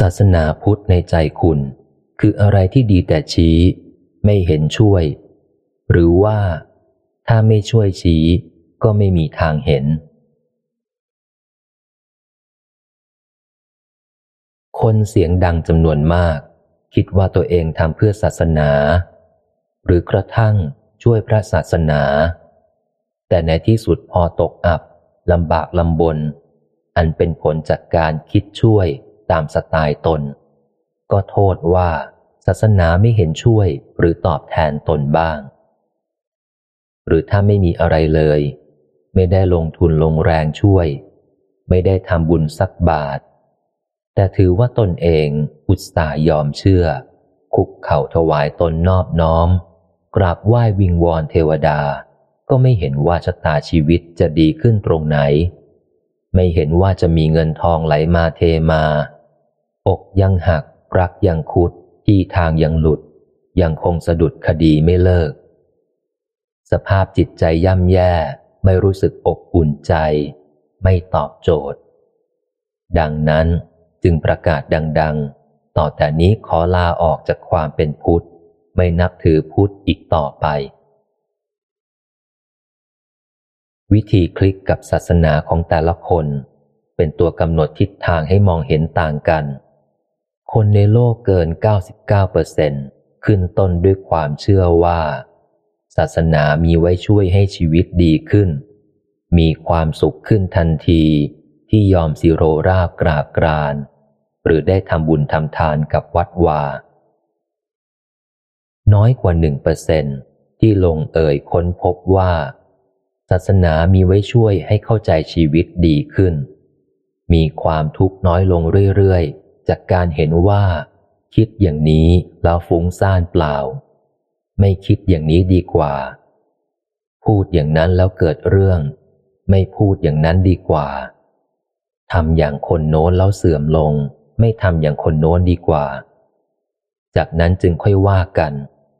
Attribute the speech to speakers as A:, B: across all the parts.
A: ศาสนาพุทธในใจคุณ คืออะไรที่ดีแต่ชี้ ไม่เห็นช่วย หรือว่า ถ้าไม่ช่วยชี้ ก็ไม่มีทางเห็น คนเสียงดังจำนวนมาก คิดว่าตัวเองทำเพื่อศาสนา หรือกระทั่งช่วยพระศาสนา แต่ในที่สุดพอตกอับลำบากลำบน อันเป็นผลจากการคิดช่วย ตามสไตล์ตน ก็โทษว่าศาสนาไม่เห็นช่วยหรือตอบแทนตนบ้าง หรือถ้าไม่มีอะไรเลย ไม่ได้ลงทุนลงแรงช่วย ไม่ได้ทำบุญสักบาท แต่ถือว่าตนเองอุตส่าห์ยอมเชื่อ คุกเข่าถวายตนนอบน้อม กราบไหว้วิงวอนเทวดา ก็ไม่เห็นว่าชะตาชีวิตจะดีขึ้นตรงไหน ไม่เห็นว่าจะมีเงินทองไหลมาเทมา อกยังหัก รักยังคุด ที่ทางยังหลุด ยังคงสะดุดคดีไม่เลิก สภาพจิตใจย่ำแย่ ไม่รู้สึกอบอุ่นใจ ไม่ตอบโจทย์ ดังนั้นจึงประกาศดัง ๆ ต่อแต่นี้ขอลาออกจากความเป็นพุทธ ไม่นับถือพุทธอีกต่อไป วิธีคลิกกับศาสนาของแต่ละคนเป็นตัวกำหนดทิศทางให้มองเห็นต่างกัน คนในโลกเกิน 99เปอร์เซนขึ้นต้นด้วยความเชื่อว่า ศาสนามีไว้ช่วยให้ชีวิตดีขึ้น มีความสุขขึ้นทันทีที่ยอมสิโรราบกราบกราน หรือได้ทำบุญทำทานกับวัดวา น้อยกว่าหนึ่งเปอร์เซนที่ลงเอ่ยค้นพบว่า ศาสนามีไว้ช่วยให้เข้าใจชีวิตดีขึ้น มีความทุกข์น้อยลงเรื่อย จากการเห็นว่า คิดอย่างนี้แล้วฟุ้งซ่านเปล่า ไม่คิดอย่างนี้ดีกว่า พูดอย่างนั้นแล้วเกิดเรื่อง ไม่พูดอย่างนั้นดีกว่าทำอย่างคนโน้นแล้วเสื่อมลง ไม่ทำอย่างคนโน้นดีกว่า จากนั้นจึงค่อยว่ากัน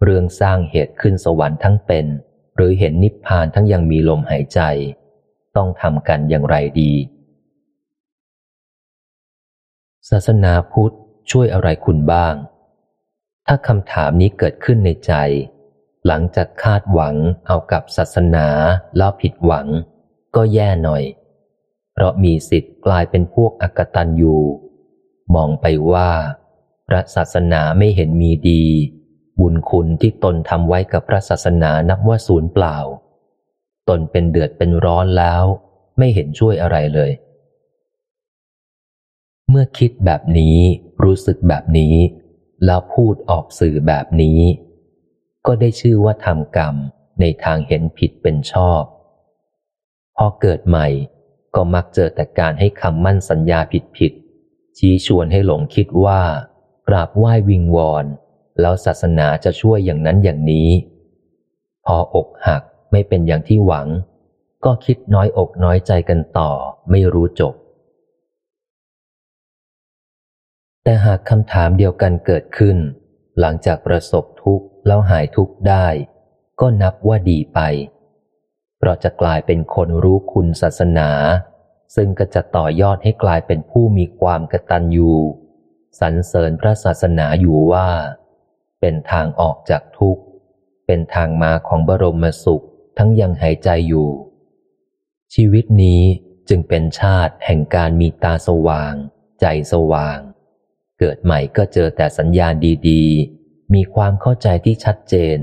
A: เรื่องสร้างเหตุขึ้นสวรรค์ทั้งเป็น หรือเห็นนิพพานทั้งยังมีลมหายใจ ต้องทำกันอย่างไรดี ศาสนาพุทธช่วยอะไรคุณบ้าง ถ้าคำถามนี้เกิดขึ้นในใจ หลังจากคาดหวังเอากับศาสนาแล้วผิดหวัง ก็แย่หน่อย เพราะมีสิทธิ์กลายเป็นพวกอกตันยูมองไปว่า พระศาสนาไม่เห็นมีดี บุญคุณที่ตนทำไว้กับพระศาสนานับว่าศูนย์เปล่า ตนเป็นเดือดเป็นร้อนแล้ว ไม่เห็นช่วยอะไรเลย เมื่อคิดแบบนี้รู้สึกแบบนี้ แล้วพูดออกสื่อแบบนี้ ก็ได้ชื่อว่าทำกรรมในทางเห็นผิดเป็นชอบ พอเกิดใหม่ก็มักเจอแต่การให้คำมั่นสัญญาผิดผิดชี้ชวนให้หลงคิดว่ากราบไหว้วิงวอนแล้วศาสนาจะช่วยอย่างนั้นอย่างนี้ พออกหักไม่เป็นอย่างที่หวัง ก็คิดน้อยอกน้อยใจกันต่อไม่รู้จบ แต่หากคำถามเดียวกันเกิดขึ้น หลังจากประสบทุกข์แล้วหายทุกข์ได้ ก็นับว่าดีไป เพราะจะกลายเป็นคนรู้คุณศาสนา ซึ่งก็จะต่อยอดให้กลายเป็นผู้มีความกตัญญูสรรเสริญพระศาสนาอยู่ว่า เป็นทางออกจากทุกข์ เป็นทางมาของบรมสุขทั้งยังหายใจอยู่ ชีวิตนี้จึงเป็นชาติแห่งการมีตาสว่าง ใจสว่าง เกิดใหม่ก็เจอแต่สัญญาณดีๆ มีความเข้าใจที่ชัดเจน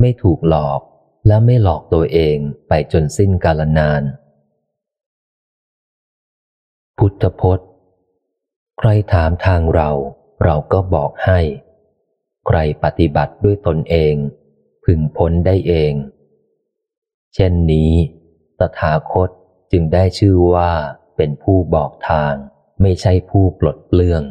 A: ไม่ถูกหลอกและไม่หลอกตัวเองไปจนสิ้นกาลนาน พุทธพจน์ ใครถามทางเรา เราก็บอกให้ ใครปฏิบัติด้วยตนเอง พึงพ้นได้เอง เช่นนี้ตถาคตจึงได้ชื่อว่าเป็นผู้บอกทาง ไม่ใช่ผู้ปลดเปลื้อง